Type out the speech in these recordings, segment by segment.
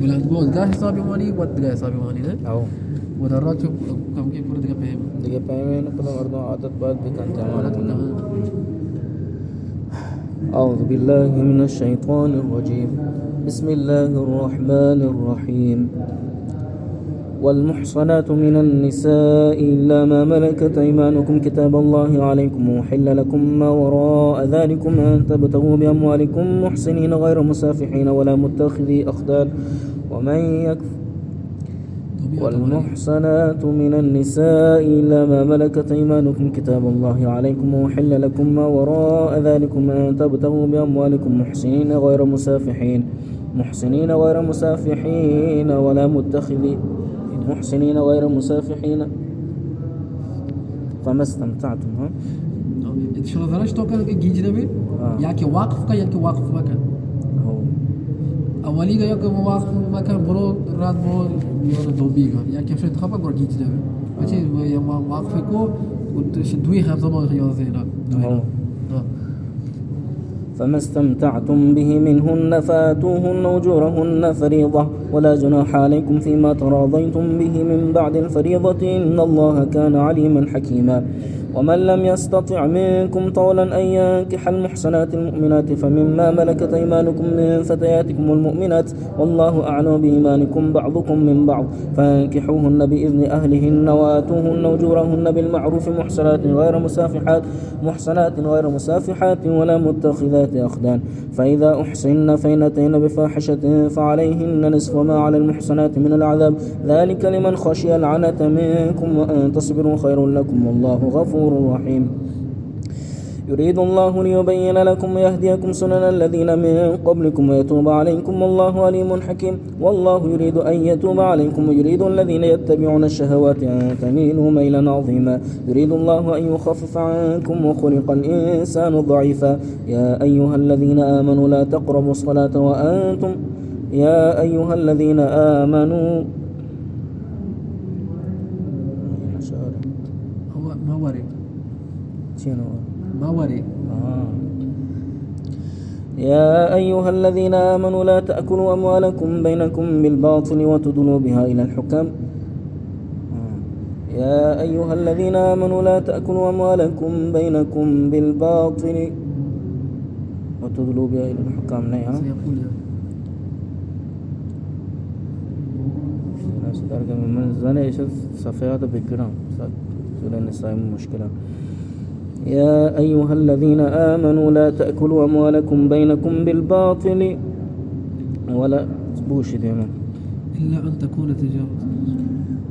بلندگوز ده حسابی مانی و دیگه حسابی مانی نه أو مدرات چو کم کی پور دیگه فهم دیگه پیمه نه پتہ مردوں عادت بعد کنتے ہیں أعوذ بالله من الشيطان الرجيم بسم الله الرحمن الرحيم والمحصنات من النساء إلا ما ملكت أيمانكم كتاب الله عليكم وحل لكم ما وراء ذلكم أن تبتغوا بأموالكم محسنين غير مسافحين ولا متخذي أخدان ومن يكفر والمحصنات من النساء إلا ما ملكت أيمانكم كتاب الله عليكم وحل لكم ما وراء ذلكم أن تبتغوا بأموالكم محسنين غير مسافحين محسنين غير مسافحين ولا متخذي محسنين غير مسافحين. فما استمتعتم ها؟ شلون ذرش تو كان گیج نمی آه. یا که وقف کا یا که وقف مکن هو اولی کا یا که وقف مکن برو رات برو یا دوبی کا یا که شد خبر برو گیج نمی بچه یا ما وقف کو دوی هم زمان خیال زینا فما استمتعتم به منهن فاتوهن أجورهن فريضة. ولا جناح عليكم فيما تراضيتم به من بعد الفريضة. إن الله كان عليما حكيما. ومن لم يستطع منكم طولا أن ينكح المحصنات المؤمنات فمما ملكت أيمانكم من فتياتكم المؤمنات والله أعلم بإيمانكم بعضكم من بعض. فانكحوهن بإذن أهلهن وآتوهن أجورهن بالمعروف محصنات غير مسافحات محصنات غير مسافحات ولا متخذات أخدان. فإذا أحصن فإن أتين بفاحشة فعليهن نصف ما على المحصنات من العذاب. ذلك لمن خشي العنة منكم وأن تصبروا خير لكم والله غفور رحيم. يريد الله ليبين لكم ويهديكم سنن الذين من قبلكم ويتوب عليكم والله عليم حكيم. والله يريد أن يتوب عليكم ويريد الذين يتبعون الشهوات أن تميلوا ميلا عظيما. يريد الله أن يخفف عنكم وخلق الإنسان ضعيفا. يا أيها الذين آمنوا لا تقربوا الصلاة وأنتم يا أيها الذين آمنوا هو ما وري شنو؟ ما آه. يا أيها الذين آمنوا لا تأكلوا أموالكم بينكم بالباطل وتدلوا بها إلى الحكام آه. يا أيها الذين آمنوا لا تأكلوا أموالكم بينكم بالباطل وتدلوا بها إلى الحكام نعم سيقول من زنا إيش صفيات بكرام سورة النساء مشكلة يا أيها الذين آمنوا لا تأكلوا أموالكم بينكم بالباطل ولا بوش ديما إلا أن تكون تجارة.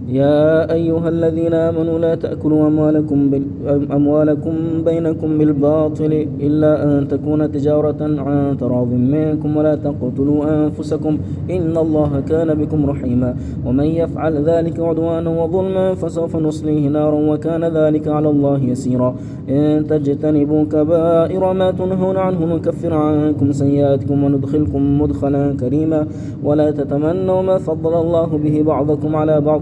يا أيها الذين آمنوا لا تأكلوا أموالكم بال... أموالكم بينكم بالباطل إلا أن تكون تجارة عن تراض منكم ولا تقتلوا أنفسكم إن الله كان بكم رحيما. ومن يفعل ذلك عدوانا وظلما فسوف نصليه نارا وكان ذلك على الله يسيرا. إن تجتنبوا كبائر ما تنهون عنه نكفر عنكم سيئاتكم وندخلكم مدخلا كريما. ولا تتمنوا ما فضل الله به بعضكم على بعض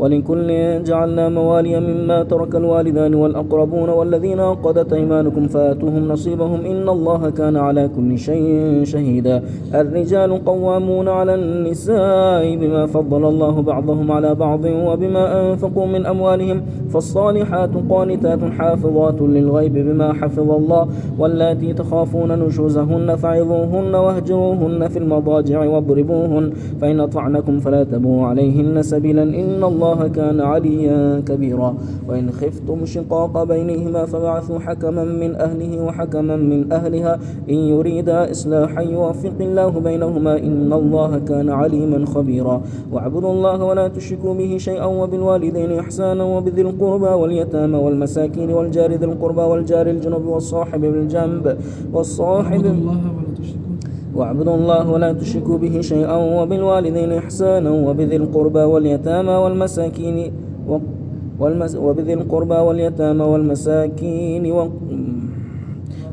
ولكل جعلنا موالي مما ترك الوالدان والأقربون والذين عقدت أيمانكم فآتوهم نصيبهم إن الله كان على كل شيء شهيدا. الرجال قوامون على النساء بما فضل الله بعضهم على بعض وبما أنفقوا من أموالهم. فالصالحات قانتات حافظات للغيب بما حفظ الله. واللاتي تخافون نشوزهن فعظوهن واهجروهن في المضاجع واضربوهن. فإن أطعنكم فلا تبوا عليهن سبيلا إن الله كان عليا كبيرا. وإن خفتم شقاق بينهما فبعثوا حكما من أهله وحكما من أهلها. إن يريدا إصلاحا يوفق الله بينهما إن الله كان عليما خبيرا. واعبدوا الله ولا تشركوا به شيئا وبالوالدين إحسانا وبذي القربى واليتامى والمساكين والجار ذي القربى والجار الجنب والصاحب بالجنب والصاحب الله واعبدوا الله ولا تشركوا به شيئا وبالوالدين إحسانا وبذي القربى واليتامى والمساكين والمس وبذي القربى واليتامى والمساكين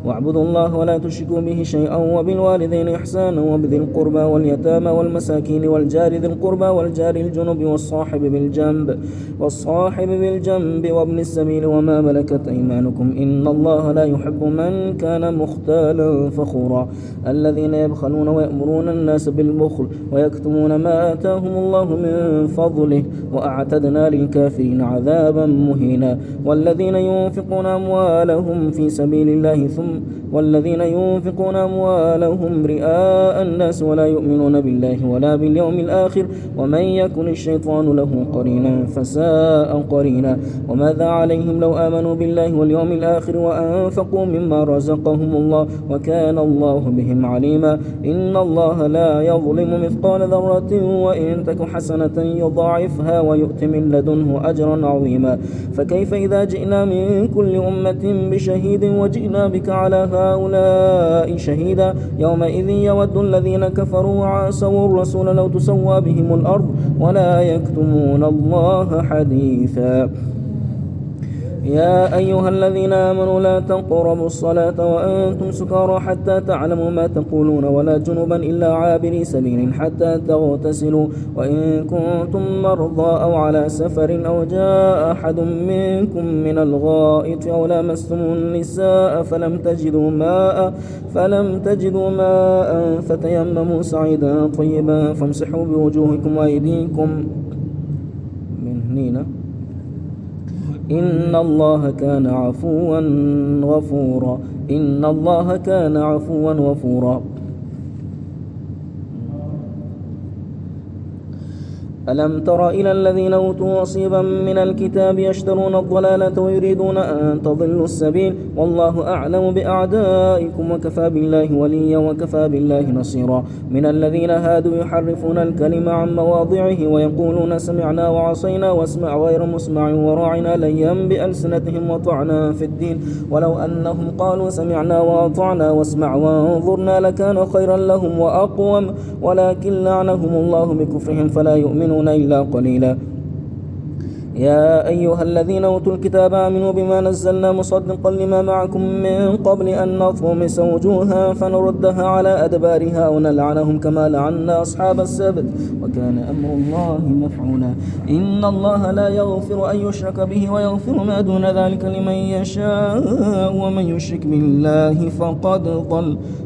واعبدوا الله ولا تشركوا به شيئا وبالوالدين إحسانا وبذي القربى واليتامى والمساكين والجار ذي القربى والجار الجنب والصاحب بالجنب والصاحب بالجنب وابن السبيل وما ملكت أيمانكم إن الله لا يحب من كان مختالا فخورا الذين يبخلون ويأمرون الناس بالبخل ويكتمون ما آتاهم الله من فضله وأعتدنا للكافرين عذابا مهينا والذين ينفقون أموالهم في سبيل الله ثم والذين ينفقون أموالهم رئاء الناس ولا يؤمنون بالله ولا باليوم الآخر ومن يكن الشيطان له قرينا فساء قرينا وماذا عليهم لو آمنوا بالله واليوم الآخر وأنفقوا مما رزقهم الله وكان الله بهم عليما إن الله لا يظلم مثقال ذرة وإن تك حسنة يضاعفها ويؤت من لدنه أجرا عظيما فكيف إذا جئنا من كل أمة بشهيد وجئنا بك على هؤلاء شهيدا. يومئذ يود الذين كفروا وعاسوا الرسول لو تسوى بهم الأرض ولا يكتمون الله حديثا. يا أيها الذين آمنوا لا تقربوا الصلاة وأنتم سكارى حتى تعلموا ما تقولون ولا جنبا إلا عابري سبيل حتى تغتسلوا وإن كنتم مرضى أو على سفر أو جاء أحد منكم من الغائط أو لامستم النساء فلم تجدوا ماء فلم تجدوا ماء فتيمموا سعيدا طيبا فامسحوا بوجوهكم وأيديكم من هنينا إن الله كان عفوا غفورا. إن الله كان عفوا غفورا. ألم تر إلى الذين أوتوا نصيبا من الكتاب يشترون الضلالة ويريدون أن تضلوا السبيل والله أعلم بأعدائكم وكفى بالله وليا وكفى بالله نصيرا. من الذين هادوا يحرفون الكلم عن مواضعه ويقولون سمعنا وعصينا واسمع غير مسمع وراعنا ليا بألسنتهم وطعنا في الدين. ولو أنهم قالوا سمعنا وأطعنا واسمع وانظرنا لكان خيرا لهم وأقوم. ولكن لعنهم الله بكفرهم فلا يؤمنون. يؤمنون إلا قليلا. يا أيها الذين أوتوا الكتاب آمنوا بما نزلنا مصدقا لما معكم من قبل أن نطمس وجوها فنردها على أدبارها أو نلعنهم كما لعنا أصحاب السبت. وكان أمر الله مفعولا. إن الله لا يغفر أن يشرك به ويغفر ما دون ذلك لمن يشاء ومن يشرك بالله فقد ضل.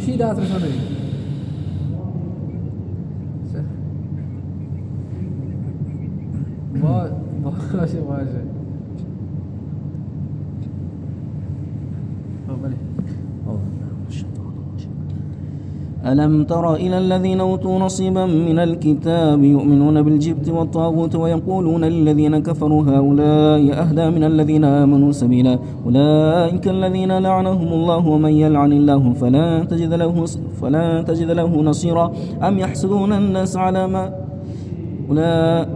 zie dat er zo mee. terug Mooi, mooi, mooi. ألم تر إلى الذين أوتوا نصيبا من الكتاب يؤمنون بالجبت والطاغوت ويقولون للذين كفروا هؤلاء أهدى من الذين آمنوا سبيلا أولئك الذين لعنهم الله ومن يلعن الله فلا تجد له فلا تجد له نصيرا أم يحسدون الناس على ما أولئك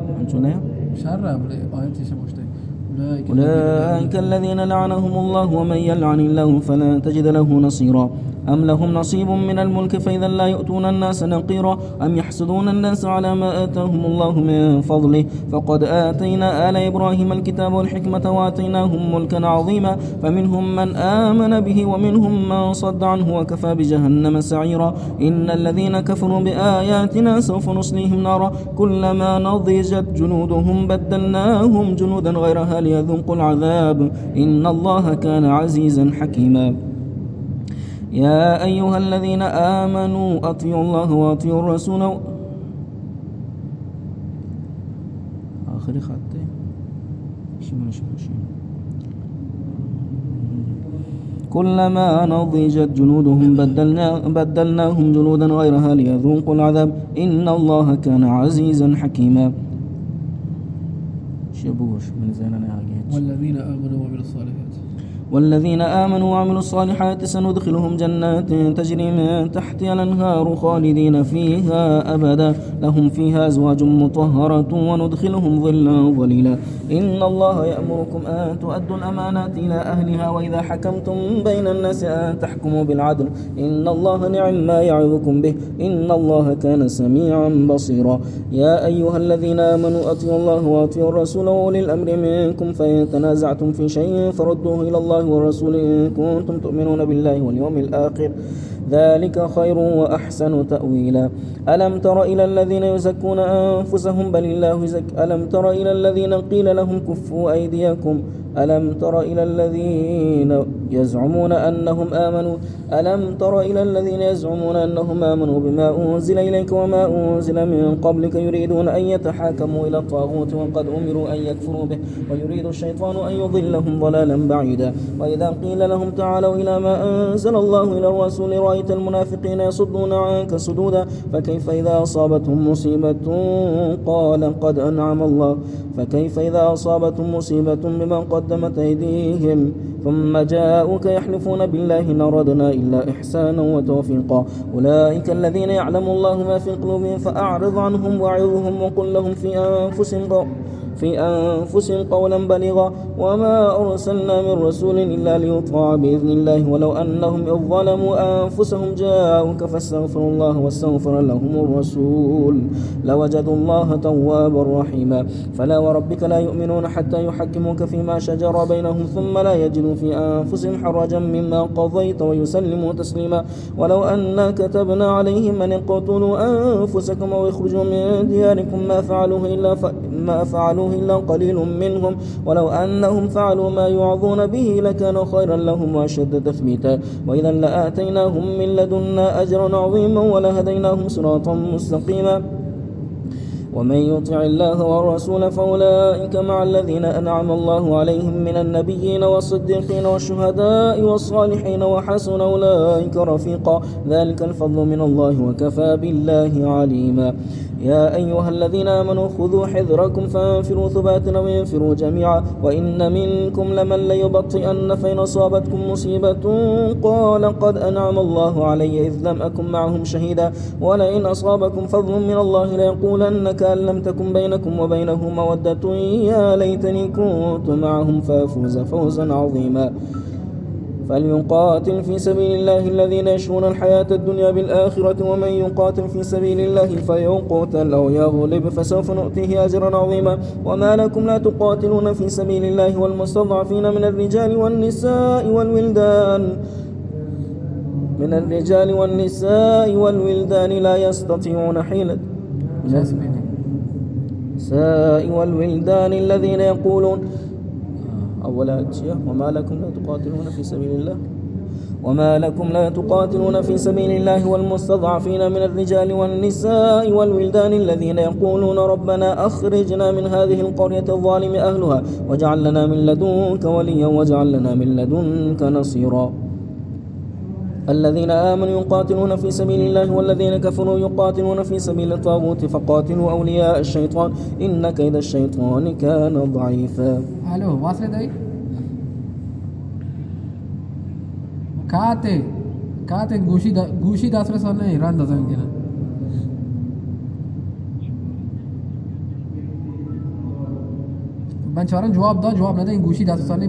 أولئك الذين لعنهم الله ومن يلعن الله فلا تجد له نصيرا أم لهم نصيب من الملك فإذا لا يؤتون الناس نقيرا أم يحسدون الناس على ما آتاهم الله من فضله فقد آتينا آل إبراهيم الكتاب والحكمة وآتيناهم ملكا عظيما فمنهم من آمن به ومنهم من صد عنه وكفى بجهنم سعيرا إن الذين كفروا بآياتنا سوف نصليهم نارا كلما نضجت جنودهم بدلناهم جنودا غيرها ليذوقوا العذاب إن الله كان عزيزا حكيما يا أيها الذين آمنوا أطيعوا الله وأطيعوا الرسول. آخر خطي كلما نضجت جنودهم بدلنا بدلناهم جنودا غيرها ليذوقوا العذاب. إن الله كان عزيزا حكيما. شبوش من زيننا والذين آمنوا وعملوا الصالحات. والذين آمنوا وعملوا الصالحات سندخلهم جنات تجري من تحتها الأنهار خالدين فيها أبدا. لهم فيها أزواج مطهرة وندخلهم ظلا ظليلا. إن الله يأمركم أن تؤدوا الأمانات إلى أهلها وإذا حكمتم بين الناس أن تحكموا بالعدل. إن الله نعم ما يعظكم به. إن الله كان سميعا بصيرا. يا أيها الذين آمنوا أطيعوا الله وأطيعوا الرسول وأولي الأمر منكم. فإن تنازعتم في شيء فردوه إلى الله والرسول إن كنتم تؤمنون بالله واليوم الآخر ذلك خير وأحسن تأويلا. ألم تر إلى الذين يزكون أنفسهم؟ بل الله يزك. ألم تر إلى الذين قيل لهم كفوا أيديكم؟ ألم تر إلى الذين يزعمون أنهم آمنوا؟ ألم تر إلى الذين يزعمون أنهم آمنوا بما أنزل إليك وما أنزل من قبلك؟ يريدون أن يتحاكموا إلى الطاغوت وقد أمروا أن يكفروا به ويريد الشيطان أن يضلهم ضلالا بعيدا. وإذا قيل لهم تعالوا إلى ما أنزل الله إلى الرسول رأيت المنافقين يصدون عنك صدودا فكيف إذا أصابتهم مصيبة؟ قال قد أنعم الله. فكيف إذا أصابتهم مصيبة بما قدمت أيديهم؟ ثم جاءوك يحلفون بالله إن إلا إحسانا وتوفيقا. أولئك الذين يعلم الله ما في قلوبهم فأعرض عنهم وعظهم وقل لهم في أنفسهم في أنفسهم قولا بليغا وما أرسلنا من رسول إلا ليطاع بإذن الله ولو أنهم إذ ظلموا أنفسهم جاءوك فاستغفروا الله واستغفر لهم الرسول لوجدوا الله توابا رحيما فلا وربك لا يؤمنون حتى يحكموك فيما شجر بينهم ثم لا يجدوا في أنفسهم حرجا مما قضيت ويسلموا تسليما ولو أنا كتبنا عليهم أن اقتلوا أنفسكم أو يخرجوا من دياركم ما فعلوه إلا ف... ما فعلوه إلا قليل منهم. ولو أنهم فعلوا ما يوعظون به لكان خيرا لهم وأشد تثبيتا. وإذا لآتيناهم من لدنا أجرا عظيما ولهديناهم صراطا مستقيما. ومن يطع الله والرسول فأولئك مع الذين أنعم الله عليهم من النبيين والصديقين والشهداء والصالحين وحسن أولئك رفيقا. ذلك الفضل من الله وكفى بالله عليما. يا أيها الذين آمنوا خذوا حذركم فانفروا ثبات أو ينفروا جميعا وإن منكم لمن ليبطئن فإن أصابتكم مصيبة قال قد أنعم الله علي إذ لم أكن معهم شهيدا ولئن أصابكم فضل من الله ليقولن كأن لم تكن بينكم وبينه مودة يا ليتني كنت معهم فأفوز فوزا عظيما. فليقاتل في سبيل الله الذين يشرون الحياة الدنيا بالآخرة ومن يقاتل في سبيل الله فيقتل أو يغلب فسوف نؤتيه أجرا عظيما. وما لكم لا تقاتلون في سبيل الله والمستضعفين من الرجال والنساء والولدان. من الرجال والنساء والولدان لا يستطيعون حيلة. النساء والولدان الذين يقولون أولا أجية وما لكم لا تقاتلون في سبيل الله؟ وما لكم لا تقاتلون في سبيل الله والمستضعفين من الرجال والنساء والولدان الذين يقولون ربنا أخرجنا من هذه القرية الظالم أهلها واجعل لنا من لدنك وليا واجعل لنا من لدنك نصيرا. الذين آمنوا يقاتلون في سبيل الله والذين كفروا يقاتلون في سبيل الطاغوت فقاتلوا أولياء الشيطان إن كيد الشيطان كان ضعيفا Aló, vas ahí? Kate, Kate gushi da gushi da asra sana Iran da zan gina. Ben çağırın cevap da cevap neden gushi da asra sana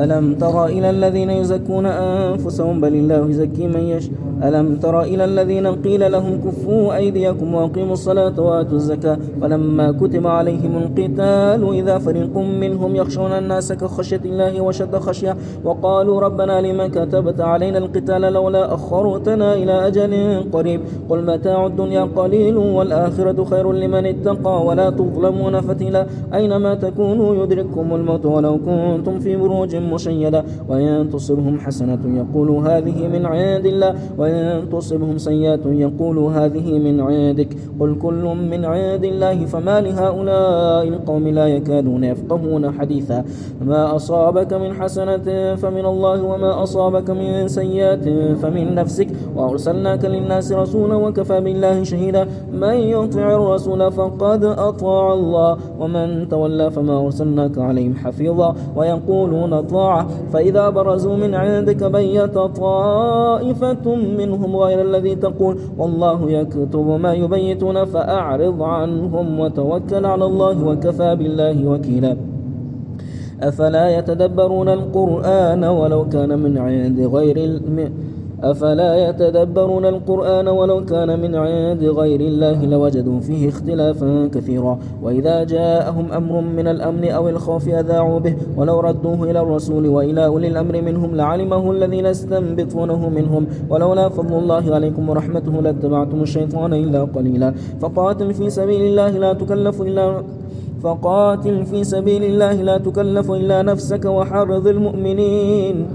ألم تر إلى الذين يزكون أنفسهم بل الله يزكي من يشاء ألم تر إلى الذين قيل لهم كفوا أيديكم وأقيموا الصلاة وآتوا الزكاة فلما كتب عليهم القتال إذا فريق منهم يخشون الناس كخشية الله وشد خشية وقالوا ربنا لما كتبت علينا القتال لولا أخرتنا إلى أجل قريب قل متاع الدنيا قليل والآخرة خير لمن اتقى ولا تظلمون فتيلا أينما تكونوا يدرككم الموت ولو كنتم في بروج مشيدة وإن تصبهم حسنة يقولوا هذه من عند الله وإن تصبهم سيئات يقولوا هذه من عندك. قل كل من عند الله فما لهؤلاء القوم لا يكادون يفقهون حديثا. ما أصابك من حسنة فمن الله وما أصابك من سيئات فمن نفسك. وأرسلناك للناس رسولا وكفى بالله شهيدا. من يطع الرسول فقد أطاع الله ومن تولى فما أرسلناك عليهم حفيظا. ويقولون طاعة فإذا برزوا من عندك بيت طائفة منهم غير الذي تقول والله يكتب ما يبيتون فأعرض عنهم وتوكل على الله وكفى بالله وكيلا. أفلا يتدبرون القرآن ولو كان من عند غير الم... أفلا يتدبرون القرآن ولو كان من عند غير الله لوجدوا فيه اختلافا كثيرا. وإذا جاءهم أمر من الأمن أو الخوف أذاعوا به ولو ردوه إلى الرسول وإلى أولي الأمر منهم لعلمه الذين يستنبطونه منهم. ولولا فضل الله عليكم ورحمته لاتبعتم الشيطان إلا قليلا. فقاتل في سبيل الله لا تكلف إلا فقاتل في سبيل الله لا تكلف إلا نفسك وحرض المؤمنين.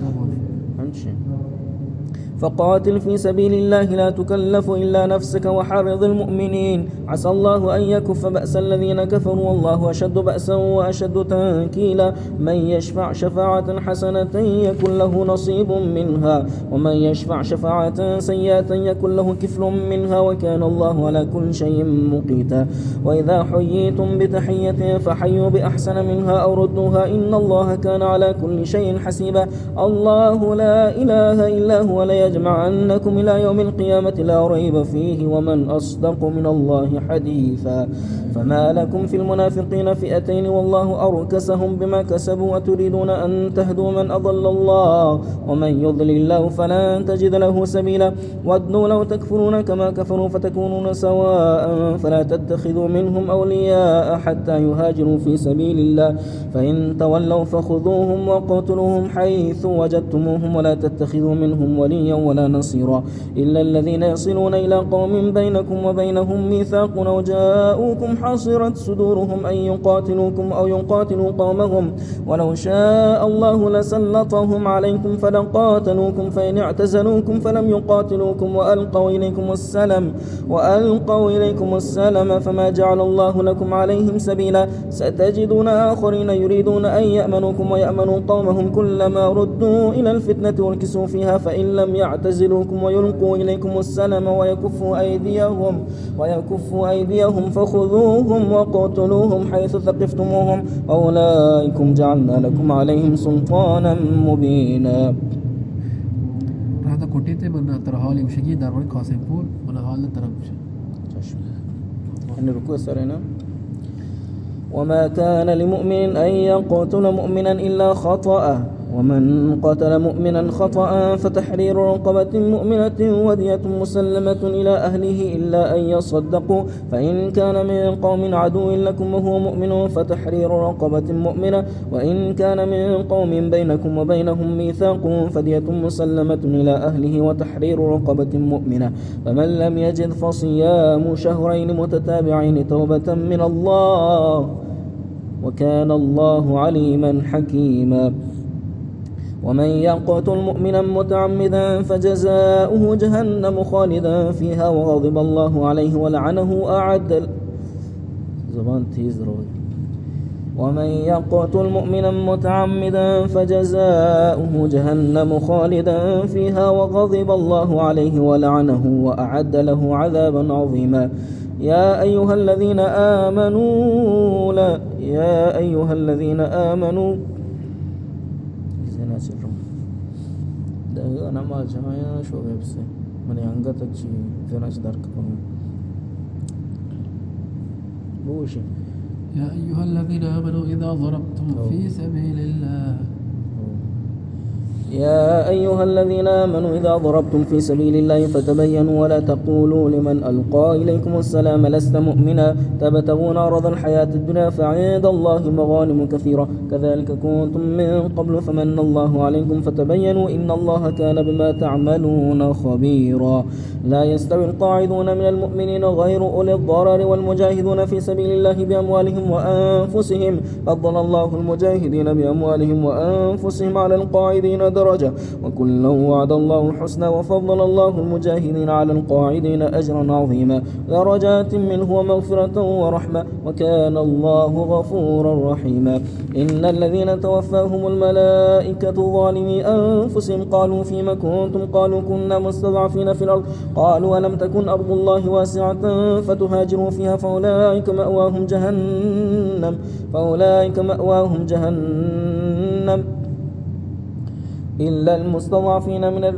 فقاتل في سبيل الله لا تكلف إلا نفسك وحرض المؤمنين. عسى الله أن يكف بأس الذين كفروا والله أشد بأسا وأشد تنكيلا. من يشفع شفاعة حسنة يكن له نصيب منها ومن يشفع شفاعة سيئة يكن له كفل منها. وكان الله على كل شيء مقيتا. وإذا حييتم بتحية فحيوا بأحسن منها أو ردوها. إن الله كان على كل شيء حسيبا. الله لا إله إلا هو لا ليجمعنكم إلى يوم القيامة لا ريب فيه ومن أصدق من الله حديثا. فما لكم في المنافقين فئتين والله أركسهم بما كسبوا وتريدون أن تهدوا من أضل الله ومن يضلل الله فلن تجد له سبيلا. ودوا لو تكفرون كما كفروا فتكونون سواء فلا تتخذوا منهم أولياء حتى يهاجروا في سبيل الله. فإن تولوا فخذوهم وقتلوهم حيث وجدتموهم ولا تتخذوا منهم وليا ولا نصيرا إلا الذين يصلون إلى قوم بينكم وبينهم ميثاق أو جاءوكم حصرت صدورهم أن يقاتلوكم أو يقاتلوا قومهم. ولو شاء الله لسلطهم عليكم فلقاتلوكم فإن اعتزلوكم فلم يقاتلوكم. وألقوا إليكم السلم وألقوا إليكم السلم فما جعل الله لكم عليهم سبيلا. ستجدون آخرين يريدون أن يأمنوكم ويأمنوا قومهم كلما ردوا إلى الفتنة وركسوا فيها فإن لم يعتزلوكم ويلقوا إليكم السلم ويكفوا أيديهم ويكفوا أيديهم فخذوهم وقتلوهم حيث ثقفتموهم. أولئكم جعلنا لكم عليهم سلطانا مبينا. هذا كوتيتي من ترى يمشي دارون كاسيمبور من حال أن ركوع سرنا. وما كان لمؤمن أن يقتل مؤمنا إلا خطأ. ومن قتل مؤمنا خطأ فتحرير رقبة مؤمنة ودية مسلمة إلى أهله إلا أن يصدقوا فإن كان من قوم عدو لكم وهو مؤمن فتحرير رقبة مؤمنة وإن كان من قوم بينكم وبينهم ميثاق فدية مسلمة إلى أهله وتحرير رقبة مؤمنة. فمن لم يجد فصيام شهرين متتابعين توبة من الله وكان الله عليما حكيما. ومن يقتل مؤمنا متعمدا فجزاؤه جهنم خالدا فيها وغضب الله عليه ولعنه أعد زبان تيز ومن يقتل مؤمنا متعمدا فجزاؤه جهنم خالدا فيها وغضب الله عليه ولعنه وأعد له عذابا عظيما. يا أيها الذين آمنوا لا يا أيها الذين آمنوا nama 장하셔 웹스 만에 안 갔었지 되나지 다르거든 무엇이 يا أيها الذين آمنوا إذا ضربتم في سبيل الله يا أيها الذين آمنوا إذا ضربتم في سبيل الله فتبينوا ولا تقولوا لمن ألقى إليكم السلام لست مؤمنا. تبتغون أرض الحياة الدنيا فعند الله مغانم كثيرة. كذلك كنتم من قبل فمن الله عليكم فتبينوا إن الله كان بما تعملون خبيرا. لا يستوي القاعدون من المؤمنين غير أولي الضرر والمجاهدون في سبيل الله بأموالهم وأنفسهم. فضل الله المجاهدين بأموالهم وأنفسهم على القاعدين درجة درجة. وكلا وعد الله الحسنى وفضل الله المجاهدين على القاعدين أجرا عظيما. درجات منه ومغفرة ورحمة. وكان الله غفورا رحيما. إن الذين توفاهم الملائكة ظالمي أنفسهم قالوا فيما كنتم؟ قالوا كنا مستضعفين في الأرض. قالوا ألم تكن أرض الله واسعة فتهاجروا فيها فأولئك مأواهم جهنم. فأولئك مأواهم جهنم. إلا المستضعفين من ال...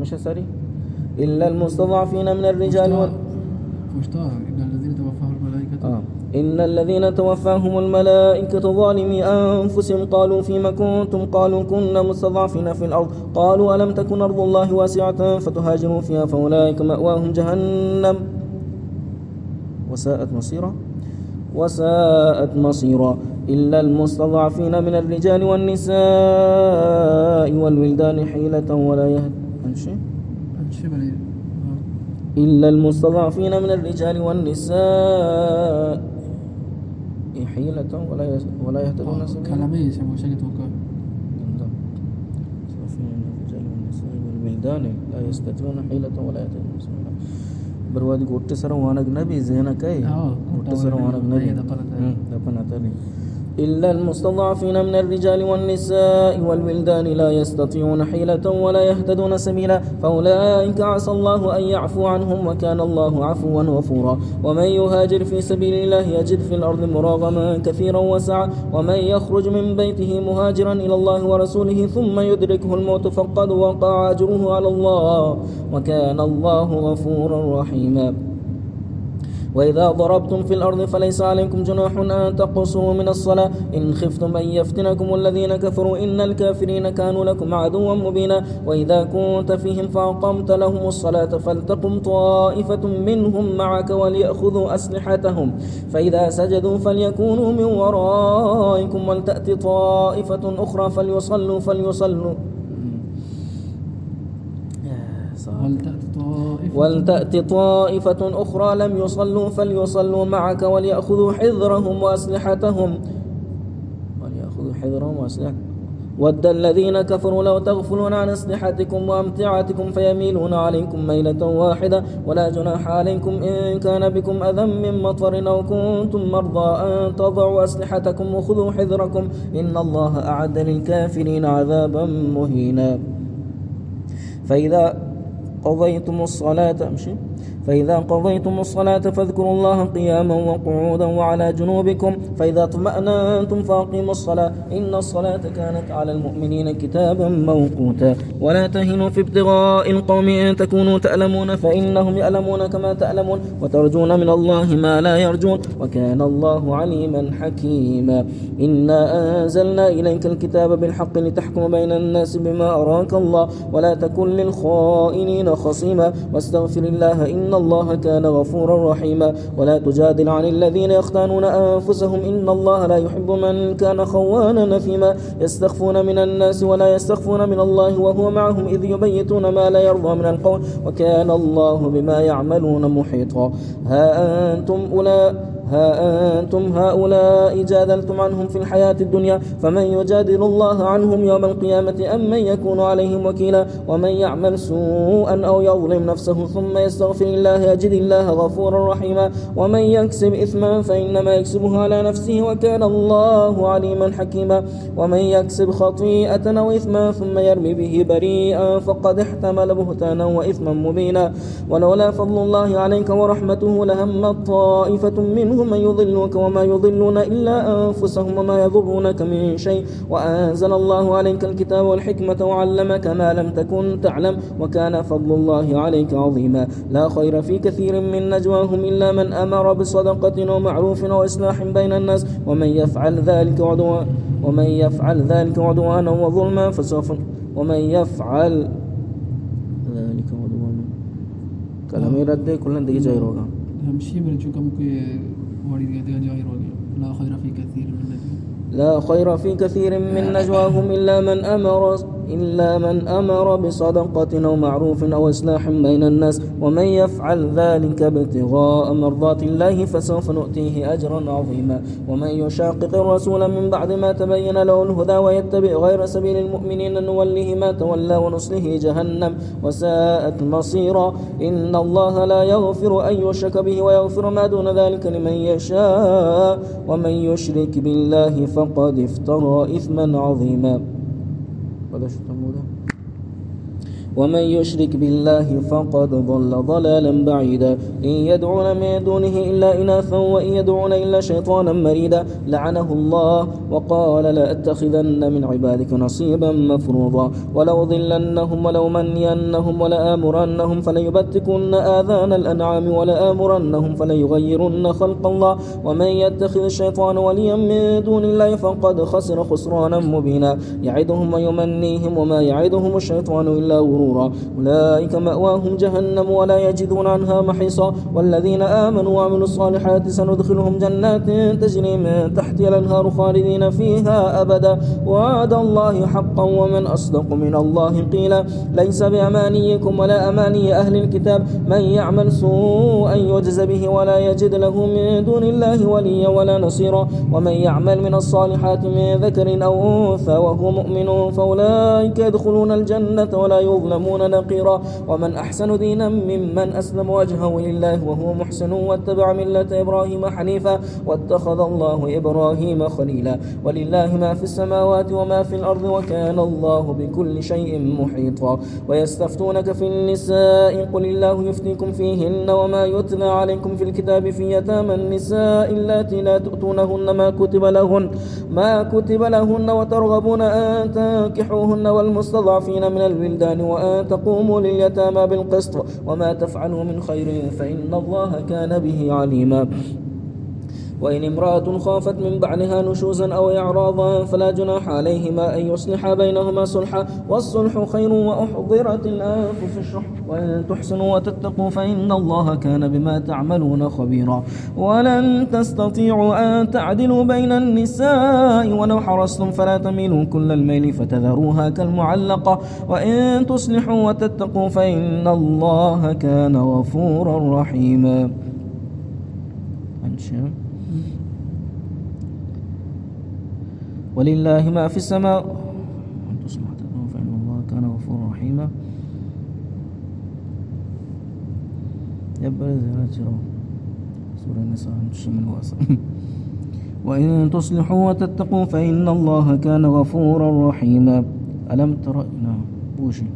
مش سري إلا المستضعفين من الرجال وال... مشتاق. إن الذين توفاهم الملائكة. آه. إن الذين توفاهم الملائكة ظالمي أنفسهم. قالوا فيما كنتم؟ قالوا كنا مستضعفين في الأرض. قالوا ألم تكن أرض الله واسعة فتهاجروا فيها فأولئك مأواهم جهنم. وساءت مصيرا. وساءت مصيرا. إلا المستضعفين من الرجال والنساء والولدان حيلة ولا يهد أنشي إلا المستضعفين من الرجال والنساء حيلة ولا ولا يهتدون سبيلا. كلامي سمو توقع. من الرجال والنساء والولدان لا يستطيعون حيلة ولا يهتدون سبيلا. برواد قلت سر وانك نبي زينك اي آه، قلت قلت سر وانك نبي، نبي إذا إلا المستضعفين من الرجال والنساء والولدان لا يستطيعون حيلة ولا يهتدون سبيلا فأولئك عسى الله أن يعفو عنهم وكان الله عفوا غفورا. ومن يهاجر في سبيل الله يجد في الأرض مراغما كثيرا وسعة ومن يخرج من بيته مهاجرا إلى الله ورسوله ثم يدركه الموت فقد وقع أجره على الله وكان الله غفورا رحيما. وإذا ضربتم في الأرض فليس عليكم جناح أن تقصروا من الصلاة. إن خفتم أن يفتنكم الذين كفروا إن الكافرين كانوا لكم عدوا مبينا. وإذا كنت فيهم فأقمت لهم الصلاة فلتقم طائفة منهم معك وليأخذوا أسلحتهم. فإذا سجدوا فليكونوا من ورائكم ولتأت طائفة أخرى فليصلوا فليصلوا. ولتأتي ولتأت طائفة أخرى لم يصلوا فليصلوا معك وليأخذوا حذرهم وأسلحتهم. وليأخذوا حذرهم وأسلحتهم. ود الذين كفروا لو تغفلون عن أسلحتكم وأمتعتكم فيميلون عليكم ميلة واحدة. ولا جناح عليكم إن كان بكم أذى من مطر أو كنتم مرضى أن تضعوا أسلحتكم وخذوا حذركم. إن الله أعد للكافرين عذابا مهينا. فإذا قضيتم الصلاة أمشي فإذا قضيتم الصلاة فاذكروا الله قياما وقعودا وعلى جنوبكم فإذا اطمأننتم فأقيموا الصلاة. إن الصلاة كانت على المؤمنين كتابا موقوتا. ولا تهنوا في ابتغاء القوم إن تكونوا تألمون فإنهم يألمون كما تألمون وترجون من الله ما لا يرجون. وكان الله عليما حكيما. إنا أنزلنا إليك الكتاب بالحق لتحكم بين الناس بما أراك الله ولا تكن للخائنين خصيما. واستغفر الله إن الله كان غفورا رحيما. ولا تجادل عن الذين يختانون أنفسهم. إن الله لا يحب من كان خوانا نثيما يستخفون من الناس ولا يستخفون من الله وهو معهم. إذ يبيتون ما لا يرضى من القول. وكان الله بما يعملون محيطا. ها أنتم أولئك ها أنتم هؤلاء جادلتم عنهم في الحياة الدنيا فمن يجادل الله عنهم يوم القيامة أم من يكون عليهم وكيلا؟ ومن يعمل سوءا أو يظلم نفسه ثم يستغفر الله يجد الله غفورا رحيما. ومن يكسب إثما فإنما يكسبه على نفسه وكان الله عليما حكيما. ومن يكسب خطيئة أو إثما ثم يرمي به بريئا فقد احتمل بهتانا وإثما مبينا. ولولا فضل الله عليك ورحمته لهمت طائفة منهم من يضلك وما يضلون إلا أنفسهم وما يضرونك من شيء وأنزل الله عليك الكتاب والحكمة وعلمك ما لم تكن تعلم وكان فضل الله عليك عظيما. لا خير في كثير من نجواهم إلا من أمر بصدقة أو معروف أو إصلاح بين الناس ومن يفعل ذلك عدوان ومن يفعل ذلك عدوانا وظلما فسوف ومن يفعل ذلك عدوانا. كلامي رد كلن دقي جاي روغا. همشي من چونکہ مکے لا خير في كثير من نجواهم إلا من أمر إلا من أمر بصدقة أو معروف أو إصلاح بين الناس ومن يفعل ذلك ابتغاء مرضات الله فسوف نؤتيه أجرا عظيما. ومن يشاقق الرسول من بعد ما تبين له الهدى ويتبع غير سبيل المؤمنين نوله ما تولى ونصله جهنم وساءت مصيرا. إن الله لا يغفر أن يشرك به ويغفر ما دون ذلك لمن يشاء. ومن يشرك بالله فقد افترى إثما عظيما. pada setengah muda ومن يشرك بالله فقد ضل ضلالا بعيدا. إن يدعون من دونه إلا إناثا وإن يدعون إلا شيطانا مريدا. لعنه الله وقال لأتخذن من عبادك نصيبا مفروضا. ولأضلنهم ولأمنينهم ولآمرنهم فليبتكن آذان الأنعام ولآمرنهم فليغيرن خلق الله. ومن يتخذ الشيطان وليا من دون الله فقد خسر خسرانا مبينا. يعدهم ويمنيهم وما يعدهم الشيطان إلا غرورا. غرورا أولئك مأواهم جهنم ولا يجدون عنها محيصا. والذين آمنوا وعملوا الصالحات سندخلهم جنات تجري من تحتها الأنهار خالدين فيها أبدا. وعد الله حقا ومن أصدق من الله قيلا. ليس بأمانيكم ولا أماني أهل الكتاب. من يعمل سوءا يجز به ولا يجد له من دون الله وليا ولا نصيرا. ومن يعمل من الصالحات من ذكر أو أنثى وهو مؤمن فأولئك يدخلون الجنة ولا يظلم يظلمون نقيرا ومن أحسن دينا ممن أسلم وجهه لله وهو محسن واتبع ملة إبراهيم حنيفا واتخذ الله إبراهيم خليلا ولله ما في السماوات وما في الأرض وكان الله بكل شيء محيطا ويستفتونك في النساء قل الله يفتيكم فيهن وما يتلى عليكم في الكتاب في يتامى النساء اللاتي لا تؤتونهن ما كتب لهن ما كتب لهن وترغبون أن تنكحوهن والمستضعفين من الولدان وأن تقوموا لليتامى بالقسط وما تفعلوا من خير فإن الله كان به عليما. وإن امرأة خافت من بعلها نشوزا أو إعراضا فلا جناح عليهما أن يصلحا بينهما صلحا والصلح خير وأحضرت الأنفس الشح. وإن تحسنوا وتتقوا فإن الله كان بما تعملون خبيرا. ولن تستطيعوا أن تعدلوا بين النساء ولو حرصتم فلا تميلوا كل الميل فتذروها كالمعلقة. وإن تصلحوا وتتقوا فإن الله كان غفورا رحيما. ولله ما في السماء. وأن فإن الله كان غفورا رحيما. سورة النساء من وإن تصلحوا وتتقوا فإن الله كان غفورا رحيما. ألم تر نعم بوشي؟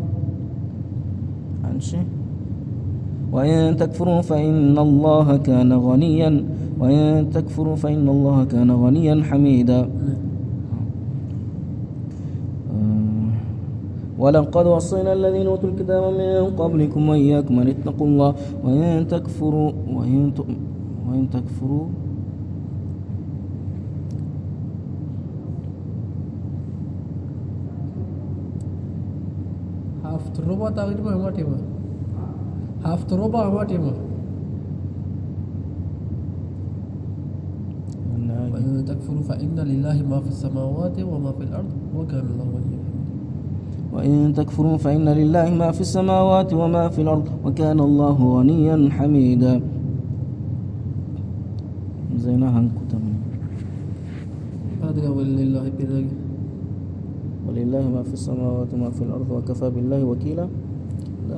شيء. وإن تكفروا فإن الله كان غنيا. وإن تكفروا فإن الله كان غنيا حميدا. آه. ولقد وصينا الذين أوتوا الكتاب من قبلكم وإياكم أن اتقوا الله. وإن تكفروا وإن وإن تكفروا after robot taqriban whatever after robot whatever وإن تكفروا فإن لله ما في السماوات وما في الأرض وكان الله غنيا وإن تكفروا فإن لله ما في السماوات وما في الأرض وكان الله غنيا حميدا. زينها كتب هذا ولله بذلك ولله ما في السماوات وما في الأرض وكفى بالله وكيلا. لا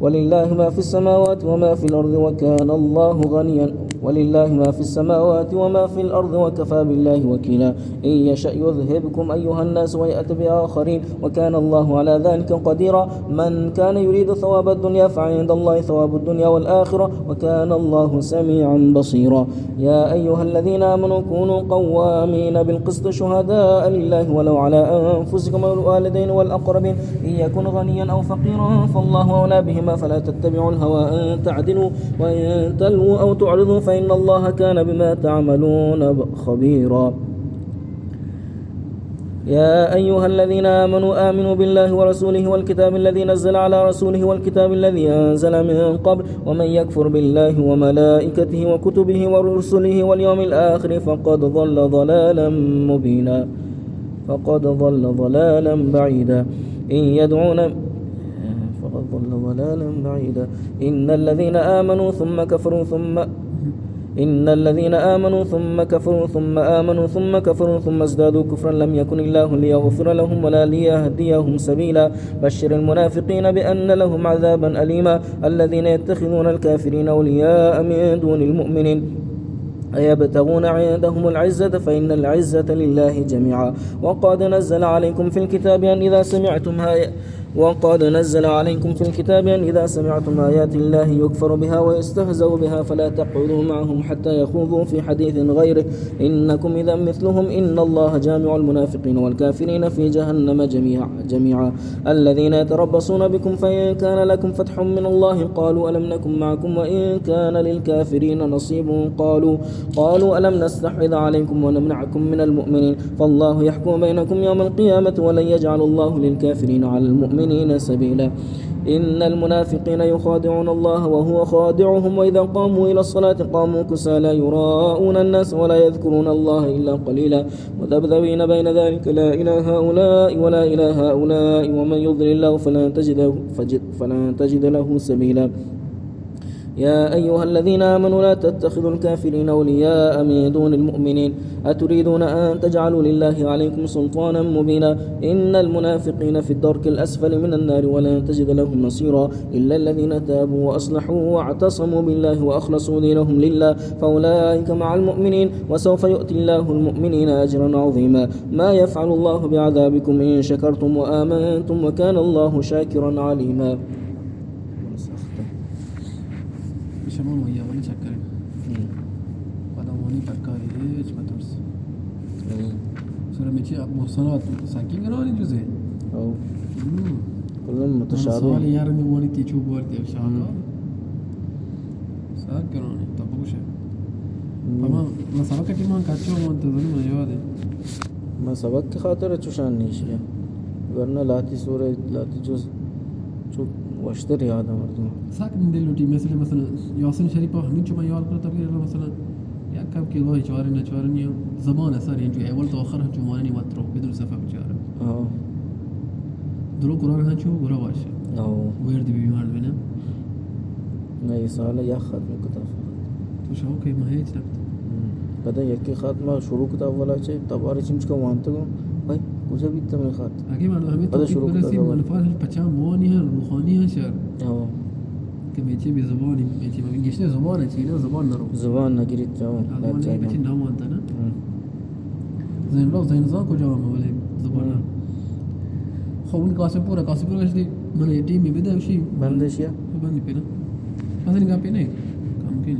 ولله ما في السماوات وما في الأرض وكان الله غنيا. ولله ما في السماوات وما في الأرض وكفى بالله وكيلا. إن يشأ يذهبكم أيها الناس ويأتي بآخرين وكان الله على ذلك قديرا. من كان يريد ثواب الدنيا فعند الله ثواب الدنيا والآخرة وكان الله سميعا بصيرا. يا أيها الذين آمنوا كونوا قوامين بالقسط شهداء لله ولو على أنفسكم والوالدين والأقربين. إن يكن غنيا أو فقيرا فالله أولى بهما. فلا تتبعوا الهوى أن تعدلوا وإن تلووا أو تعرضوا فإن الله كان بما تعملون خبيرا. يا أيها الذين آمنوا آمنوا بالله ورسوله والكتاب الذي نزل على رسوله والكتاب الذي أنزل من قبل ومن يكفر بالله وملائكته وكتبه ورسله واليوم الآخر فقد ضل ضلالا مبينا. فقد ضل ضلالا بعيدا. إن يدعون فقد ضل ضلالا بعيدا. إن الذين آمنوا ثم كفروا ثم إن الذين آمنوا ثم كفروا ثم آمنوا ثم كفروا ثم ازدادوا كفرا لم يكن الله ليغفر لهم ولا ليهديهم سبيلا. بشر المنافقين بأن لهم عذابا أليما. الذين يتخذون الكافرين أولياء من دون المؤمنين. أيبتغون عندهم العزة؟ فإن العزة لله جميعا. وقد نزل عليكم في الكتاب أن إذا سمعتم هاي وقد نزل عليكم في الكتاب أن إذا سمعتم آيات الله يكفر بها ويستهزأ بها فلا تقعدوا معهم حتى يخوضوا في حديث غيره. إنكم إذا مثلهم إن الله جامع المنافقين والكافرين في جهنم جميعا جميعا. الذين يتربصون بكم فإن كان لكم فتح من الله قالوا ألم نكن معكم وإن كان للكافرين نصيب. قالوا قالوا ألم نستحوذ عليكم ونمنعكم من المؤمنين؟ فالله يحكم بينكم يوم القيامة ولن يجعل الله للكافرين على المؤمنين. المؤمنين سبيلا. إن المنافقين يخادعون الله وهو خادعهم وإذا قاموا إلى الصلاة قاموا كسالى. يراءون الناس ولا يذكرون الله إلا قليلا. مذبذبين بين ذلك. لا إله هؤلاء ولا إله هؤلاء. ومن يضلل الله فلن تجد, فلن تجد له سبيلا. يا أيها الذين آمنوا لا تتخذوا الكافرين أولياء من دون المؤمنين أتريدون أن تجعلوا لله عليكم سلطانا مبينا إن المنافقين في الدرك الأسفل من النار ولن تجد لهم نصيرا إلا الذين تابوا وأصلحوا واعتصموا بالله وأخلصوا دينهم لله فأولئك مع المؤمنين وسوف يؤتي الله المؤمنين أجرا عظيما ما يفعل الله بعذابكم إن شكرتم وآمنتم وكان الله شاكرا عليما چی محسنات. ساکینگ رالی جوزه. او كلهم متشابهين سؤال یار می بولی تی چوب بولی تی شاهکار. سر کرانی تبوشه اما ما سبق که من کچو منتظر من یاده. ما سبق که خاطر چوشان نیشه ورنه لاتی سوره لاتی جوز چوب وشتر یادم مردم ساک من دل لوٹی مثلا مثلا یاسین شریف همین چوب من یاد کرد تبیر مثلا يعني كم كيلو هي جوارينا جوارينا زمان صار ينجو اول تاخر هنجو ماني وترو بدون سبب جارم اه درو قرار هنجو ورا باشه. اه وير دي بيمار بنا نه؟ سال یا ختم کتاب تو شو کی ما هیچ نبود. بعد یکی ختم شروع کتاب والا چه تبار چیمش که وانت کو بھائی کجا بھی تمہیں خط؟ اگے من ہمیں تو شروع کتاب والا 50 مونی ہے روحانی ہے شعر که میتی به زبانی میتی به گشته زبانه چی نه زبان نرو زبان نگیرید تو زبان نگیرید چی نام انت نه زین لو زین زان کجا ما ولی زبان خب اون قاسم پورا قاسم پورا گشتی من یتیم میبده وشی بندش یا بندی پینا اصلا نگاه پینا کام کنی